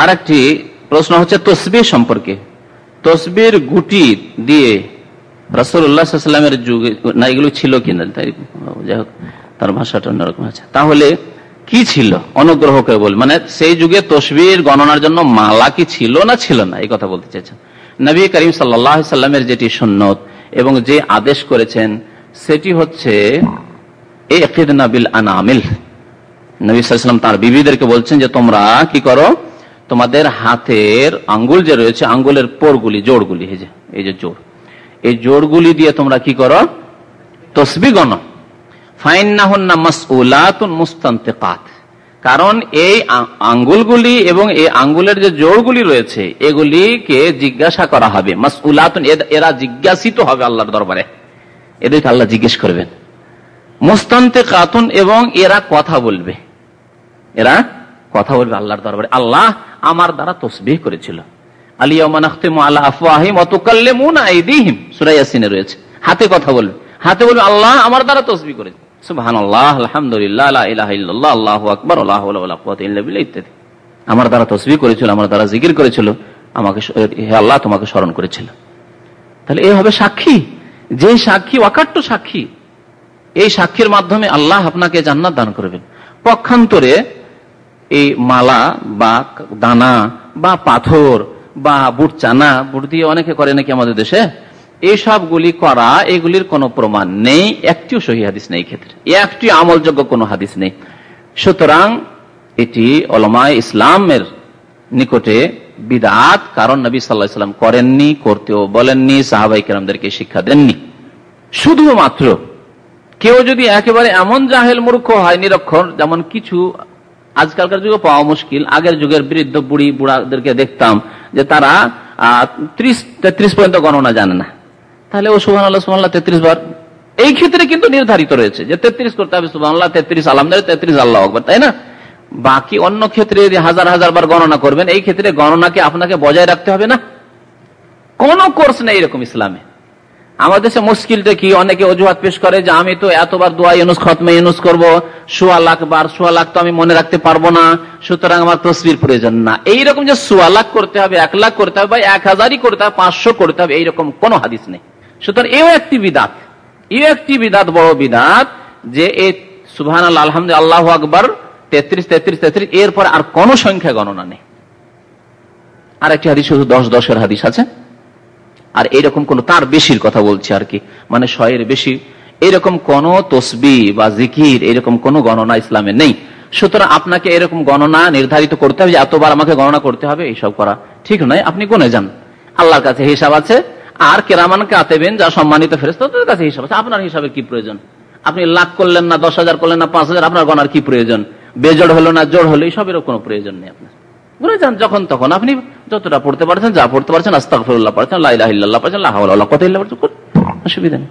আর একটি প্রশ্ন হচ্ছে তসবির সম্পর্কে। তসবির গুটি দিয়ে রসুল্লাহামের যুগে না, এগুলো ছিল কিনা? তাই যাই হোক, তার ভাষাটা অন্যরকম আছে। তাহলে কি ছিল? অনুগ্রহ করে বল। মানে সেই যুগে তসবির গণনার জন্য মালা কি ছিল না ছিল না? এই কথা বলতে চাইছেন। নবী করিম সাল্লামের যেটি সন্ন্যত এবং যে আদেশ করেছেন, সেটি হচ্ছে নাবিল আনামিল। নবী সাল্লাম তার বিবিদেরকে বলছেন যে, তোমরা কি করো? তোমাদের হাতের আঙ্গুল যে রয়েছে, আঙ্গুলের পোরগুলি জোড়গুলি এই যে এই যে জোড় এই জোড়গুলি দিয়ে তোমরা কি করো? তসবি গণ। কারণ এই আঙ্গুলগুলি এবং এই আঙ্গুলের যে জোড়গুলি রয়েছে, এগুলিকে জিজ্ঞাসা করা হবে। মাস উলাতুন এরা জিজ্ঞাসিত হবে আল্লাহর দরবারে। এদেরকে আল্লাহ জিজ্ঞেস করবেন। মুস্তান্তে কাতুন এবং এরা কথা বলবে। এরা কথা বলবে আল্লাহর দরবারে। আল্লাহ আমার দ্বারা তসবিহ করেছিল। হাতে কথা বলবে। হাতে বলবে, আল্লাহ আমার দ্বারা তসবি করেছে। আমার দ্বারা তসবি করেছিল, আমার দ্বারা জিকির করেছিল, আমাকে হে আল্লাহ তোমাকে স্মরণ করেছিল। তাহলে এ হবে সাক্ষী। যে সাক্ষী, অকাট্য সাক্ষী, এই সাক্ষীর মাধ্যমে আল্লাহ আপনাকে জান্নাত দান করবেন। পক্ষান্তরে এই মালা বা দানা বা পাথর বা বুট চানা, বুট দিয়ে অনেকে করে নাকি আমাদের দেশে এই সবগুলি করা, এগুলির কোনো প্রমাণ নেই, একটিও সহি হাদিস নেই ক্ষেত্রে। একটি আমলযোগ্য কোনো হাদিস নেই। সুতরাং এটি অলমায় ইসলামের নিকটে বিদাত, কারণ নবী সাল্লাহ সাল্লাম করেননি, করতেও বলেননি সাহাবাই কেরামদেরকে শিক্ষা দেননি। শুধুমাত্র কেউ যদি একেবারে এমন জাহেল মূর্খ হয়, নিরক্ষর, যেমন কিছু আজকালকার যুগে পাওয়া মুশকিল। আগের যুগের বৃদ্ধ বুড়ি বুড়াদেরকে দেখতাম যে তারা ত্রিশ, তেত্রিশ পর্যন্ত গণনা জানে না। তাহলে ও সুহান আল্লাহ সুহান তেত্রিশ বার। এই ক্ষেত্রে কিন্তু নির্ধারিত রয়েছে যে তেত্রিশ করতে হবে আল্লাহ তেত্রিশ আলহামদুলিল্লাহ, তেত্রিশ আল্লাহ আকবর, তাই না? বাকি অন্য ক্ষেত্রে যদি হাজার হাজার বার গণনা করবেন, এই ক্ষেত্রে গণনাকে আপনাকে বজায় রাখতে হবে না। কোন কোর্স নেই এরকম ইসলামে। আমাদের দেশে মুশকিলটা কি অনেকে অজুহাত পেশ করে যে আমি তো এতবার দোয়া ইউনুস, খতমে ইউনুস করব, সোয়া লাখ বার, সোয়া লাখ তো আমি মনে রাখতে পারব না, সুতরাং আমার তসবির প্রয়োজন না। এইরকম যে সোয়া লাখ করতে হবে, এক লাখ করতে হবে বা এক হাজারই করতে হবে, পাঁচশো করতে হবে, এইরকম কোন হাদিস নেই। সুতরাং এও একটি বিদাত, এও একটি বিদাত, বড় বিদাত, যে এই সুহান আলহামদুল আল্লাহ আকবর, তেত্রিশ তেত্রিশ তেত্রিশ, এরপর আর কোন সংখ্যা গণনা নেই। আর একটি হাদিস শুধু দশ, দশের হাদিস আছে। আর এরকম কোন তার বেশির কথা বলছি আর কি। মানে শয়ের বেশি। এরকম কোন তসবি বা জিকির এরকম কোন গণনা ইসলামে নেই। সুতরাং আপনাকে এরকম গণনা নির্ধারিত করতে হবে যে এতবার আমাকে গণনা করতে হবে, এইসব করা ঠিক নয়। আপনি কোনে যান। আল্লাহর কাছে হিসাব আছে। আর কেরামান কাতেবেন, যা সম্মানিত ফেরেস তাদের কাছে হিসাব আছে। আপনার হিসাবে কি প্রয়োজন? আপনি লাখ করলেন না, দশ হাজার করলেন না, পাঁচ হাজার, আপনার গণার কি প্রয়োজন? বেজড় হলো না জোর হলো, এইসবেরও কোনো প্রয়োজন নেই আপনার। ঘুরে যান যখন তখন। আপনি যতটা পড়তে পারছেন, যা পড়তে পারছেন আস্তাক ফিরুল্লাহ পারছেন লাইলাহ পারছেন লাহ কথা অসুবিধা নেই।